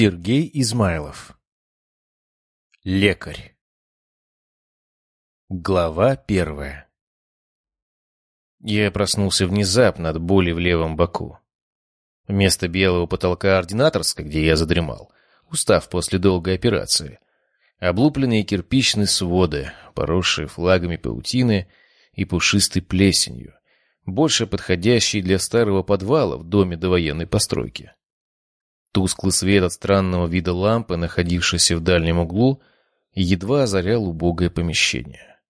Сергей Измайлов Лекарь Глава первая Я проснулся внезапно от боли в левом боку. Вместо белого потолка ординаторской, где я задремал, устав после долгой операции, облупленные кирпичные своды, поросшие флагами паутины и пушистой плесенью, больше подходящие для старого подвала в доме довоенной постройки. Тусклый свет от странного вида лампы, находившейся в дальнем углу, едва озарял убогое помещение.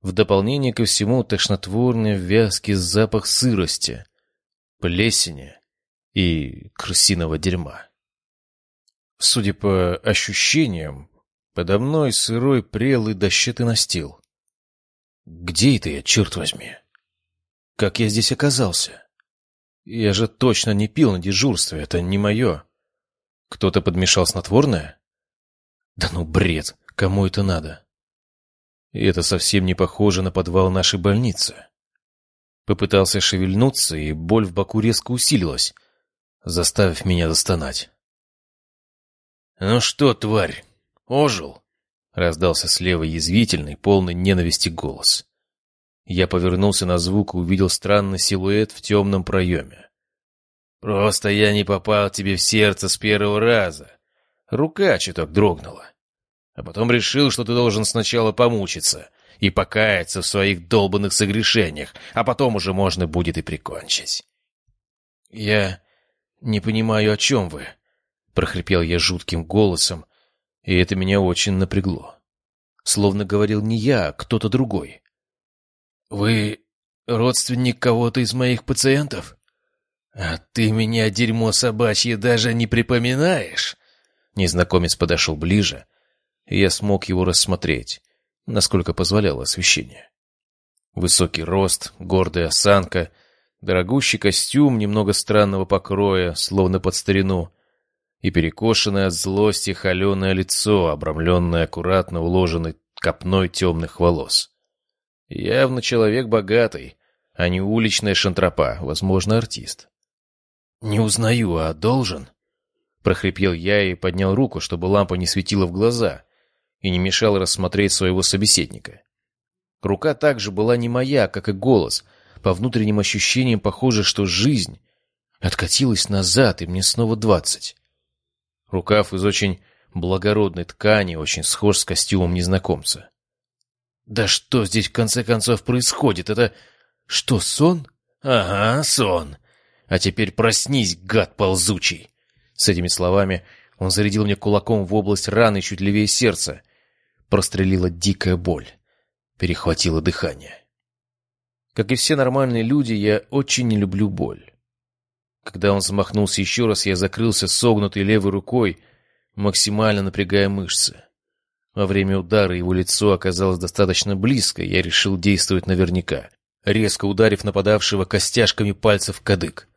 В дополнение ко всему тошнотворный вязкий запах сырости, плесени и крысиного дерьма. Судя по ощущениям, подо мной сырой прелый дощатый настил. Где это я, черт возьми? Как я здесь оказался? Я же точно не пил на дежурстве, это не мое. Кто-то подмешал снотворное? Да ну бред, кому это надо? Это совсем не похоже на подвал нашей больницы. Попытался шевельнуться, и боль в боку резко усилилась, заставив меня застонать. «Ну что, тварь, ожил?» — раздался слева язвительный, полный ненависти голос. Я повернулся на звук и увидел странный силуэт в темном проеме. «Просто я не попал тебе в сердце с первого раза. Рука чуток дрогнула. А потом решил, что ты должен сначала помучиться и покаяться в своих долбанных согрешениях, а потом уже можно будет и прикончить». «Я не понимаю, о чем вы», — прохрипел я жутким голосом, и это меня очень напрягло. Словно говорил не я, а кто-то другой. «Вы родственник кого-то из моих пациентов? А ты меня, дерьмо собачье, даже не припоминаешь?» Незнакомец подошел ближе, и я смог его рассмотреть, насколько позволяло освещение. Высокий рост, гордая осанка, дорогущий костюм немного странного покроя, словно под старину, и перекошенное от злости холеное лицо, обрамленное аккуратно уложенной копной темных волос. Явно человек богатый, а не уличная шантропа, возможно, артист. «Не узнаю, а должен?» Прохрипел я и поднял руку, чтобы лампа не светила в глаза и не мешала рассмотреть своего собеседника. Рука также была не моя, как и голос. По внутренним ощущениям похоже, что жизнь откатилась назад, и мне снова двадцать. Рукав из очень благородной ткани, очень схож с костюмом незнакомца. Да что здесь в конце концов происходит? Это что, сон? Ага, сон. А теперь проснись, гад ползучий. С этими словами он зарядил мне кулаком в область раны чуть левее сердца. Прострелила дикая боль. Перехватило дыхание. Как и все нормальные люди, я очень не люблю боль. Когда он замахнулся еще раз, я закрылся согнутой левой рукой, максимально напрягая мышцы. Во время удара его лицо оказалось достаточно близко, я решил действовать наверняка, резко ударив нападавшего костяшками пальцев кадык.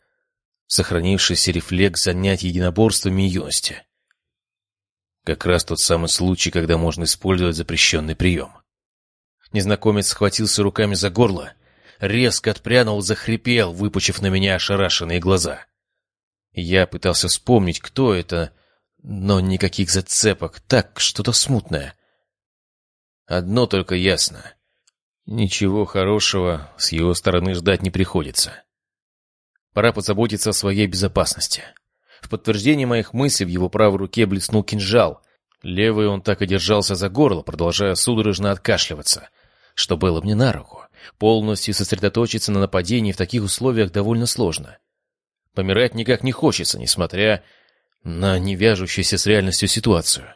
Сохранившийся рефлекс занять единоборствами юности. Как раз тот самый случай, когда можно использовать запрещенный прием. Незнакомец схватился руками за горло, резко отпрянул, захрипел, выпучив на меня ошарашенные глаза. Я пытался вспомнить, кто это, но никаких зацепок, так, что-то смутное. Одно только ясно. Ничего хорошего с его стороны ждать не приходится. Пора позаботиться о своей безопасности. В подтверждение моих мыслей в его правой руке блеснул кинжал. Левый он так и держался за горло, продолжая судорожно откашливаться, что было мне на руку. Полностью сосредоточиться на нападении в таких условиях довольно сложно. Помирать никак не хочется, несмотря на не вяжущуюся с реальностью ситуацию.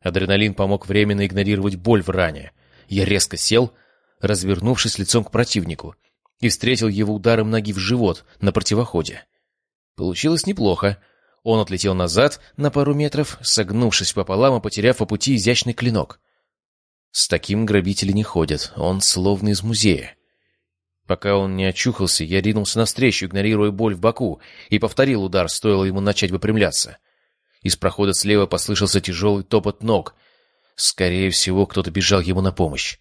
Адреналин помог временно игнорировать боль в ране. Я резко сел, развернувшись лицом к противнику, и встретил его ударом ноги в живот на противоходе. Получилось неплохо. Он отлетел назад на пару метров, согнувшись пополам и потеряв по пути изящный клинок. С таким грабители не ходят, он словно из музея. Пока он не очухался, я ринулся навстречу, игнорируя боль в боку, и повторил удар, стоило ему начать выпрямляться. Из прохода слева послышался тяжелый топот ног. Скорее всего, кто-то бежал ему на помощь.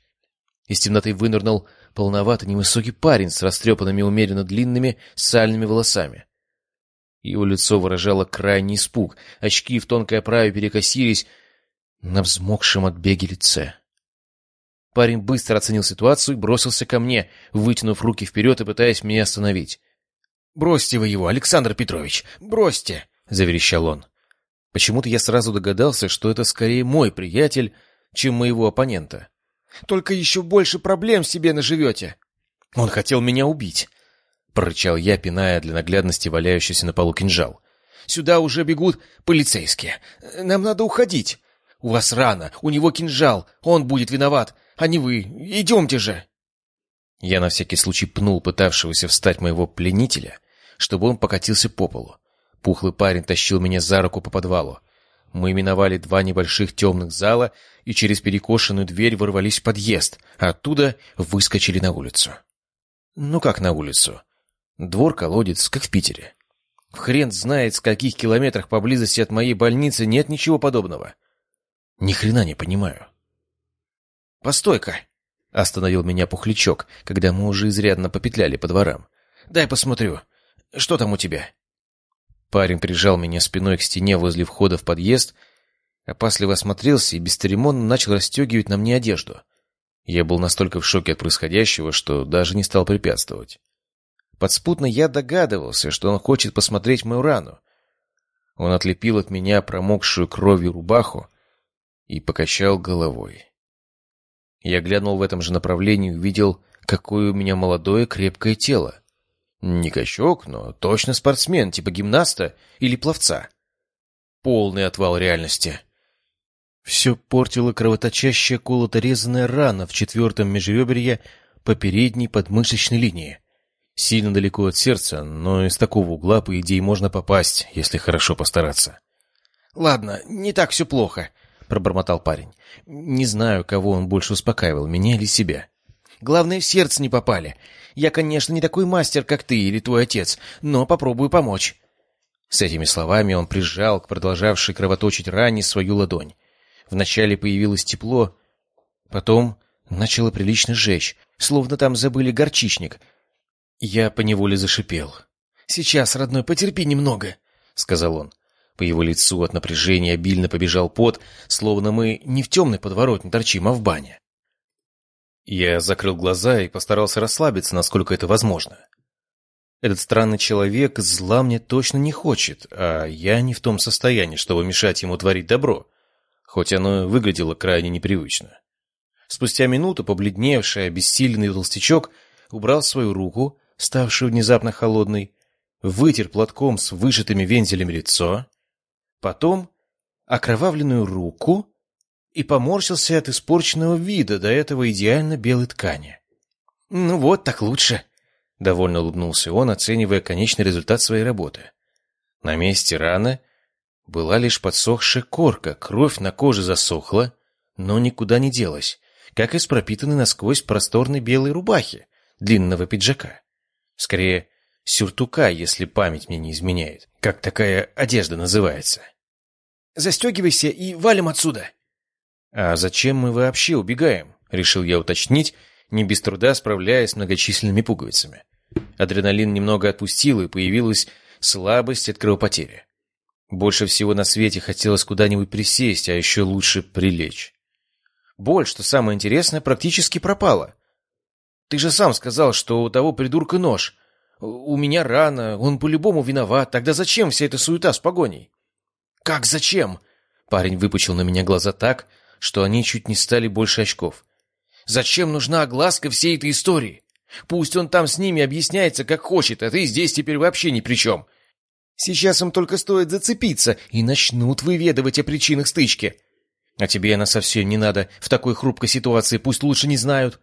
Из темноты вынырнул полноватый невысокий парень с растрепанными умеренно длинными сальными волосами. Его лицо выражало крайний испуг, очки в тонкой оправе перекосились на взмокшем от беги лице. Парень быстро оценил ситуацию и бросился ко мне, вытянув руки вперед и пытаясь меня остановить. «Бросьте вы его, Александр Петрович! Бросьте!» — заверещал он. Почему-то я сразу догадался, что это скорее мой приятель, чем моего оппонента. «Только еще больше проблем себе наживете!» «Он хотел меня убить!» — прорычал я, пиная для наглядности валяющийся на полу кинжал. «Сюда уже бегут полицейские. Нам надо уходить. У вас рано, у него кинжал, он будет виноват, а не вы. Идемте же!» Я на всякий случай пнул пытавшегося встать моего пленителя, чтобы он покатился по полу. Пухлый парень тащил меня за руку по подвалу. Мы миновали два небольших темных зала и через перекошенную дверь ворвались в подъезд, а оттуда выскочили на улицу. Ну как на улицу? Двор-колодец, как в Питере. В хрен знает, с каких километрах поблизости от моей больницы нет ничего подобного. Ни хрена не понимаю. «Постой-ка!» — остановил меня пухлячок, когда мы уже изрядно попетляли по дворам. «Дай посмотрю. Что там у тебя?» Парень прижал меня спиной к стене возле входа в подъезд, опасливо осмотрелся и бесцеремонно начал расстегивать на мне одежду. Я был настолько в шоке от происходящего, что даже не стал препятствовать. Подспутно я догадывался, что он хочет посмотреть мою рану. Он отлепил от меня промокшую кровью рубаху и покачал головой. Я глянул в этом же направлении и увидел, какое у меня молодое крепкое тело. Не качок, но точно спортсмен, типа гимнаста или пловца. Полный отвал реальности. Все портило кровоточащая колото-резанная рана в четвертом межреберье по передней подмышечной линии. Сильно далеко от сердца, но из такого угла, по идее, можно попасть, если хорошо постараться. «Ладно, не так все плохо», — пробормотал парень. «Не знаю, кого он больше успокаивал, меня или себя. Главное, в сердце не попали. Я, конечно, не такой мастер, как ты или твой отец, но попробую помочь». С этими словами он прижал к продолжавшей кровоточить ране свою ладонь. Вначале появилось тепло, потом начало прилично жечь, словно там забыли горчичник. Я поневоле зашипел. «Сейчас, родной, потерпи немного», — сказал он. По его лицу от напряжения обильно побежал пот, словно мы не в темной подворотне торчим, а в бане. Я закрыл глаза и постарался расслабиться, насколько это возможно. Этот странный человек зла мне точно не хочет, а я не в том состоянии, чтобы мешать ему творить добро, хоть оно выглядело крайне непривычно. Спустя минуту побледневший, обессиленный толстячок убрал свою руку, ставшую внезапно холодной, вытер платком с вышитыми вензелями лицо, потом окровавленную руку и поморщился от испорченного вида до этого идеально белой ткани. «Ну вот, так лучше», — довольно улыбнулся он, оценивая конечный результат своей работы. На месте раны была лишь подсохшая корка, кровь на коже засохла, но никуда не делась, как из пропитанной насквозь просторной белой рубахи, длинного пиджака. Скорее, сюртука, если память мне не изменяет. Как такая одежда называется? «Застегивайся и валим отсюда!» «А зачем мы вообще убегаем?» — решил я уточнить, не без труда справляясь с многочисленными пуговицами. Адреналин немного отпустил, и появилась слабость от кровопотери. Больше всего на свете хотелось куда-нибудь присесть, а еще лучше прилечь. Боль, что самое интересное, практически пропала. Ты же сам сказал, что у того придурка нож. У меня рана, он по-любому виноват. Тогда зачем вся эта суета с погоней? Как зачем? Парень выпучил на меня глаза так, что они чуть не стали больше очков. «Зачем нужна огласка всей этой истории? Пусть он там с ними объясняется, как хочет, а ты здесь теперь вообще ни при чем. Сейчас им только стоит зацепиться и начнут выведывать о причинах стычки. А тебе она совсем не надо в такой хрупкой ситуации, пусть лучше не знают.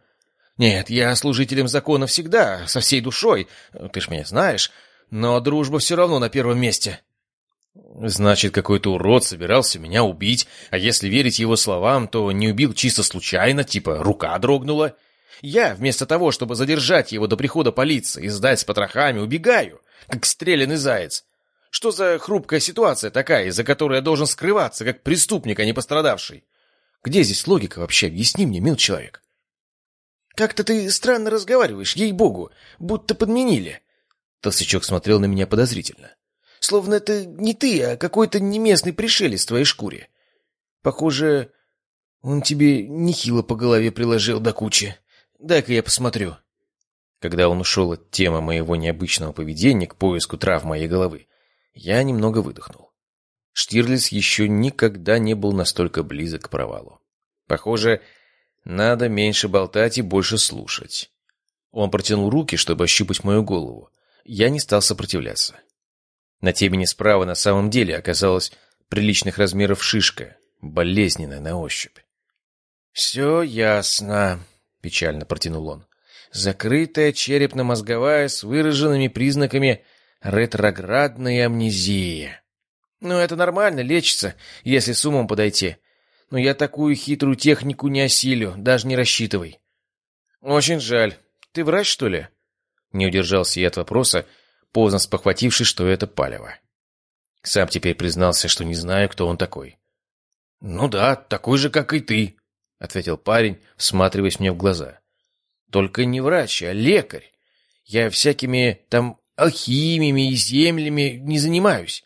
Нет, я служителем закона всегда, со всей душой, ты ж меня знаешь, но дружба все равно на первом месте». Значит, какой-то урод собирался меня убить, а если верить его словам, то не убил чисто случайно, типа рука дрогнула. Я, вместо того, чтобы задержать его до прихода полиции и сдать с потрохами, убегаю, как стрелянный заяц. Что за хрупкая ситуация такая, из-за которой я должен скрываться, как преступник, а не пострадавший? Где здесь логика вообще? Объясни мне, мил человек. Как-то ты странно разговариваешь, ей-богу, будто подменили. Толстячок смотрел на меня подозрительно. Словно это не ты, а какой-то неместный пришелец в твоей шкуре. Похоже, он тебе нехило по голове приложил до кучи. Дай-ка я посмотрю. Когда он ушел от темы моего необычного поведения к поиску трав моей головы, я немного выдохнул. Штирлиц еще никогда не был настолько близок к провалу. Похоже, надо меньше болтать и больше слушать. Он протянул руки, чтобы ощупать мою голову. Я не стал сопротивляться. На темени справа на самом деле оказалась приличных размеров шишка, болезненная на ощупь. «Все ясно», — печально протянул он. «Закрытая черепно-мозговая с выраженными признаками ретроградной амнезии. Ну, это нормально, лечится, если с умом подойти. Но я такую хитрую технику не осилю, даже не рассчитывай». «Очень жаль. Ты врач, что ли?» Не удержался я от вопроса, поздно спохватившись, что это палево. Сам теперь признался, что не знаю, кто он такой. «Ну да, такой же, как и ты», — ответил парень, всматриваясь мне в глаза. «Только не врач, а лекарь. Я всякими там алхимиями и землями не занимаюсь».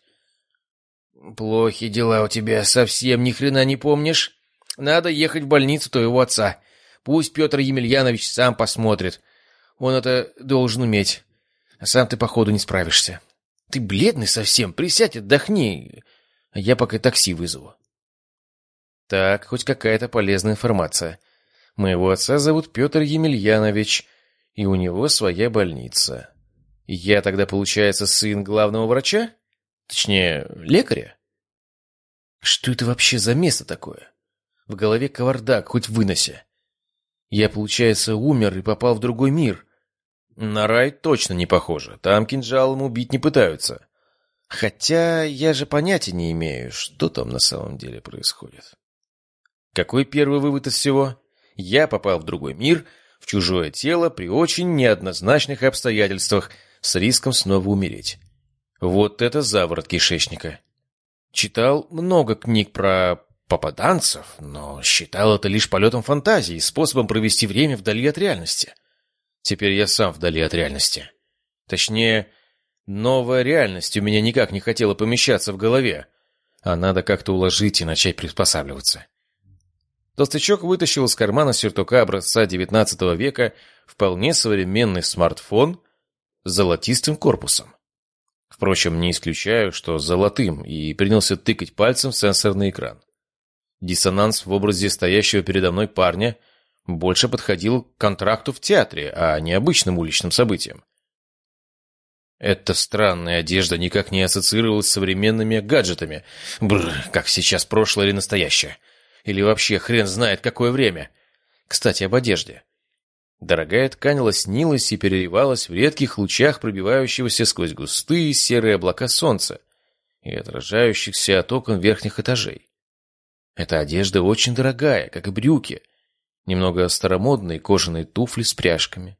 «Плохи дела у тебя, совсем ни хрена не помнишь. Надо ехать в больницу твоего отца. Пусть Петр Емельянович сам посмотрит. Он это должен уметь. А сам ты, походу, не справишься. Ты бледный совсем, присядь, отдохни. А я пока такси вызову. Так, хоть какая-то полезная информация. Моего отца зовут Петр Емельянович, и у него своя больница. Я тогда, получается, сын главного врача? Точнее, лекаря? Что это вообще за место такое? В голове кавардак, хоть вынося. Я, получается, умер и попал в другой мир. На рай точно не похоже. Там кинжалом убить не пытаются. Хотя я же понятия не имею, что там на самом деле происходит. Какой первый вывод из всего? Я попал в другой мир, в чужое тело при очень неоднозначных обстоятельствах, с риском снова умереть. Вот это заворот кишечника. Читал много книг про попаданцев, но считал это лишь полетом фантазии, способом провести время вдали от реальности. Теперь я сам вдали от реальности. Точнее, новая реальность у меня никак не хотела помещаться в голове, а надо как-то уложить и начать приспосабливаться. Толстячок вытащил из кармана сюртука образца XIX века вполне современный смартфон с золотистым корпусом. Впрочем, не исключаю, что золотым, и принялся тыкать пальцем в сенсорный экран. Диссонанс в образе стоящего передо мной парня больше подходил к контракту в театре, а не обычным уличным событиям. Эта странная одежда никак не ассоциировалась с современными гаджетами. Бррр, как сейчас прошлое или настоящее. Или вообще хрен знает какое время. Кстати, об одежде. Дорогая ткань лоснилась и переливалась в редких лучах пробивающегося сквозь густые серые облака солнца и отражающихся от окон верхних этажей. Эта одежда очень дорогая, как и брюки — Немного старомодные кожаные туфли с пряжками.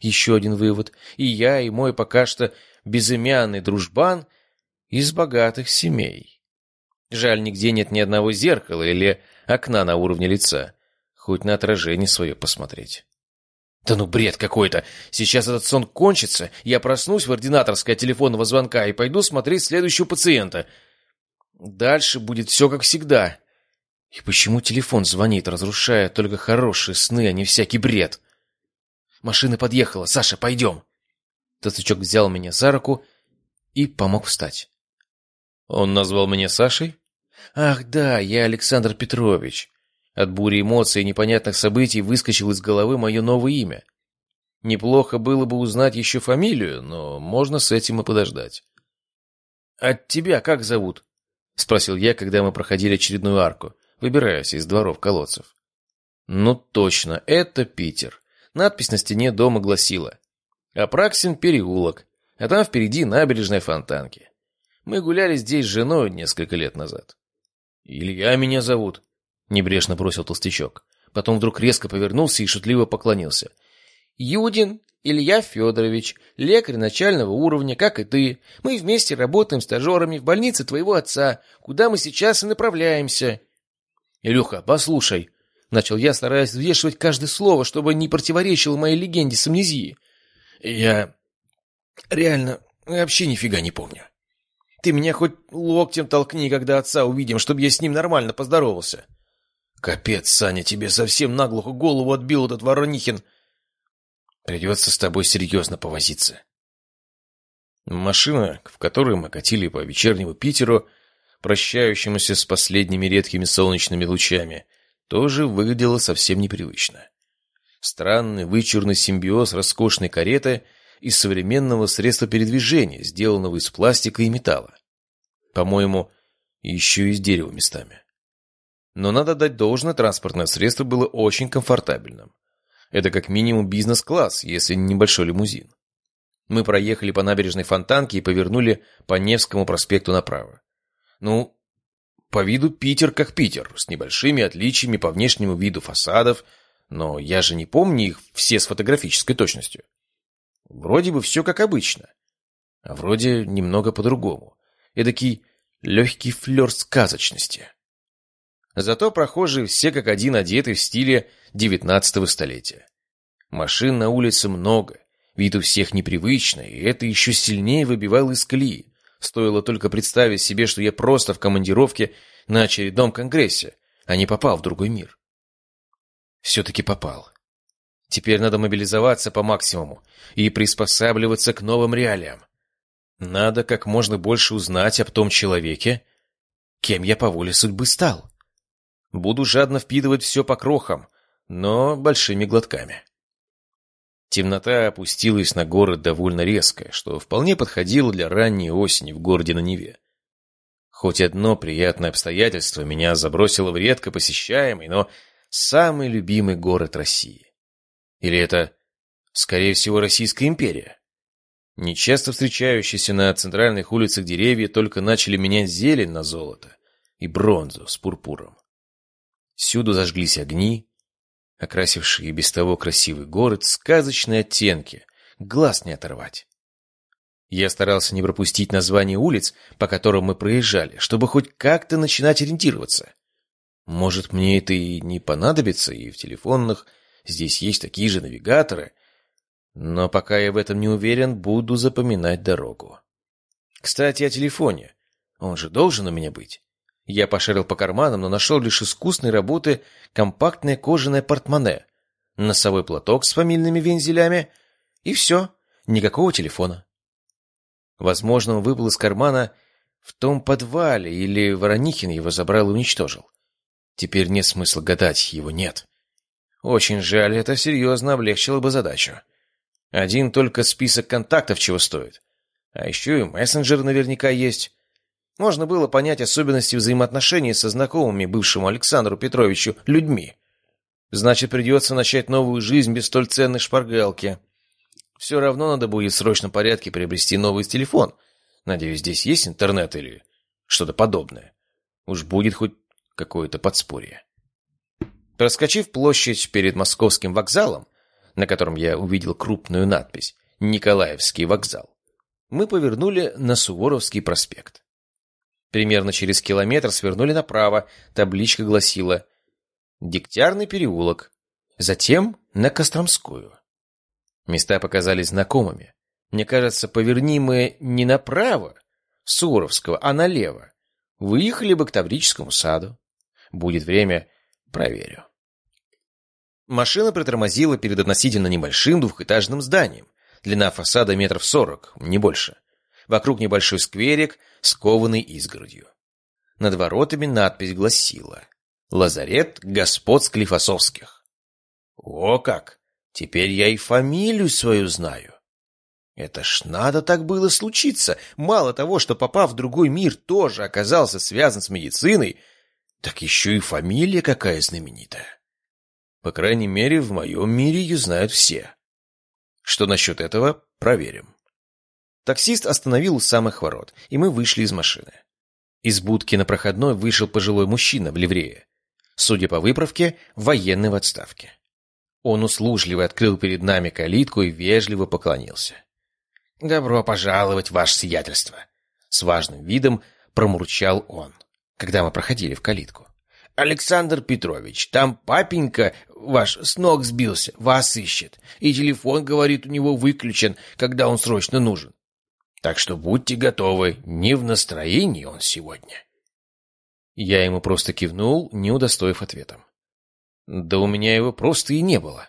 Еще один вывод. И я, и мой пока что безымянный дружбан из богатых семей. Жаль, нигде нет ни одного зеркала или окна на уровне лица. Хоть на отражение свое посмотреть. Да ну бред какой-то. Сейчас этот сон кончится, я проснусь в ординаторской от телефонного звонка и пойду смотреть следующего пациента. Дальше будет все как всегда. И почему телефон звонит, разрушая только хорошие сны, а не всякий бред? Машина подъехала. Саша, пойдем. Толстячок взял меня за руку и помог встать. Он назвал меня Сашей? Ах да, я Александр Петрович. От бури эмоций и непонятных событий выскочил из головы мое новое имя. Неплохо было бы узнать еще фамилию, но можно с этим и подождать. — А тебя как зовут? — спросил я, когда мы проходили очередную арку выбираясь из дворов колодцев. Ну точно, это Питер. Надпись на стене дома гласила «Апраксин переулок», а там впереди набережная Фонтанки. Мы гуляли здесь с женой несколько лет назад. «Илья меня зовут», — небрежно бросил толстячок. Потом вдруг резко повернулся и шутливо поклонился. «Юдин Илья Федорович, лекарь начального уровня, как и ты. Мы вместе работаем стажерами в больнице твоего отца, куда мы сейчас и направляемся. «Илюха, послушай!» — начал я, стараясь взвешивать каждое слово, чтобы не противоречило моей легенде с амнезией. «Я реально вообще нифига не помню. Ты меня хоть локтем толкни, когда отца увидим, чтобы я с ним нормально поздоровался. Капец, Саня, тебе совсем наглухо голову отбил этот Воронихин. Придется с тобой серьезно повозиться. Машина, в которой мы катили по вечернему Питеру, прощающемуся с последними редкими солнечными лучами, тоже выглядела совсем непривычно. Странный вычурный симбиоз роскошной кареты и современного средства передвижения, сделанного из пластика и металла. По-моему, еще и из дерева местами. Но надо дать должное, транспортное средство было очень комфортабельным. Это как минимум бизнес-класс, если не небольшой лимузин. Мы проехали по набережной Фонтанки и повернули по Невскому проспекту направо. Ну, по виду Питер как Питер, с небольшими отличиями по внешнему виду фасадов, но я же не помню их все с фотографической точностью. Вроде бы все как обычно, а вроде немного по-другому. Эдакий легкий флер сказочности. Зато прохожие все как один одеты в стиле девятнадцатого столетия. Машин на улице много, вид у всех непривычный, и это еще сильнее выбивало из колеи. Стоило только представить себе, что я просто в командировке на очередном конгрессе, а не попал в другой мир. Все-таки попал. Теперь надо мобилизоваться по максимуму и приспосабливаться к новым реалиям. Надо как можно больше узнать об том человеке, кем я по воле судьбы стал. Буду жадно впитывать все по крохам, но большими глотками. Темнота опустилась на город довольно резко, что вполне подходило для ранней осени в городе на Неве. Хоть одно приятное обстоятельство меня забросило в редко посещаемый, но самый любимый город России. Или это, скорее всего, Российская империя? Нечасто встречающиеся на центральных улицах деревья только начали менять зелень на золото и бронзу с пурпуром. Всюду зажглись огни, окрасившие без того красивый город сказочные оттенки, глаз не оторвать. Я старался не пропустить название улиц, по которым мы проезжали, чтобы хоть как-то начинать ориентироваться. Может, мне это и не понадобится, и в телефонных здесь есть такие же навигаторы, но пока я в этом не уверен, буду запоминать дорогу. Кстати, о телефоне. Он же должен у меня быть. Я пошарил по карманам, но нашел лишь искусной работы компактное кожаное портмоне, носовой платок с фамильными вензелями, и все, никакого телефона. Возможно, он выпал из кармана в том подвале, или Воронихин его забрал и уничтожил. Теперь нет смысла гадать, его нет. Очень жаль, это серьезно облегчило бы задачу. Один только список контактов чего стоит. А еще и мессенджер наверняка есть. Можно было понять особенности взаимоотношений со знакомыми бывшему Александру Петровичу людьми. Значит, придется начать новую жизнь без столь ценной шпаргалки. Все равно надо будет в срочном порядке приобрести новый телефон. Надеюсь, здесь есть интернет или что-то подобное. Уж будет хоть какое-то подспорье. Проскочив площадь перед московским вокзалом, на котором я увидел крупную надпись «Николаевский вокзал», мы повернули на Суворовский проспект. Примерно через километр свернули направо, табличка гласила «Дегтярный переулок», затем на Костромскую. Места показались знакомыми. Мне кажется, поверни мы не направо, Суворовского, а налево. Выехали бы к Таврическому саду. Будет время, проверю. Машина притормозила перед относительно небольшим двухэтажным зданием. Длина фасада метров сорок, не больше. Вокруг небольшой скверик, скованный изгородью. Над воротами надпись гласила «Лазарет господ Склифосовских». О как! Теперь я и фамилию свою знаю. Это ж надо так было случиться. Мало того, что попав в другой мир, тоже оказался связан с медициной, так еще и фамилия какая знаменитая. По крайней мере, в моем мире ее знают все. Что насчет этого, проверим. Таксист остановил у самых ворот, и мы вышли из машины. Из будки на проходной вышел пожилой мужчина в ливрее. Судя по выправке, военный в отставке. Он услужливо открыл перед нами калитку и вежливо поклонился. «Добро пожаловать, ваше сиятельство!» С важным видом промурчал он, когда мы проходили в калитку. «Александр Петрович, там папенька ваш с ног сбился, вас ищет, и телефон, говорит, у него выключен, когда он срочно нужен. Так что будьте готовы, не в настроении он сегодня. Я ему просто кивнул, не удостоив ответом. Да у меня его просто и не было.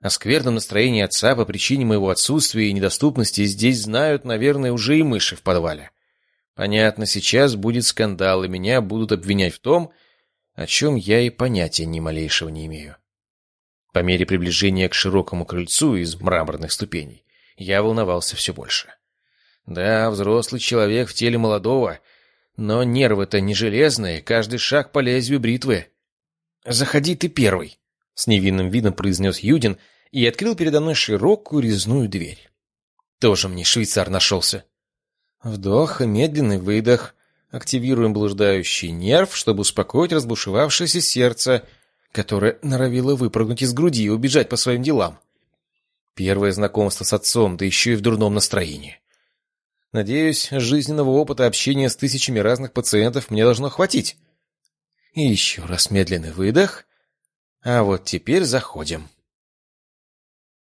О скверном настроении отца по причине моего отсутствия и недоступности здесь знают, наверное, уже и мыши в подвале. Понятно, сейчас будет скандал, и меня будут обвинять в том, о чем я и понятия ни малейшего не имею. По мере приближения к широкому крыльцу из мраморных ступеней я волновался все больше. Да, взрослый человек в теле молодого, но нервы-то не железные, каждый шаг по лезвию бритвы. «Заходи ты первый», — с невинным видом произнес Юдин и открыл передо мной широкую резную дверь. Тоже мне швейцар нашелся. Вдох, медленный выдох. Активируем блуждающий нерв, чтобы успокоить разбушевавшееся сердце, которое норовило выпрыгнуть из груди и убежать по своим делам. Первое знакомство с отцом, да еще и в дурном настроении. Надеюсь, жизненного опыта общения с тысячами разных пациентов мне должно хватить. И еще раз медленный выдох. А вот теперь заходим.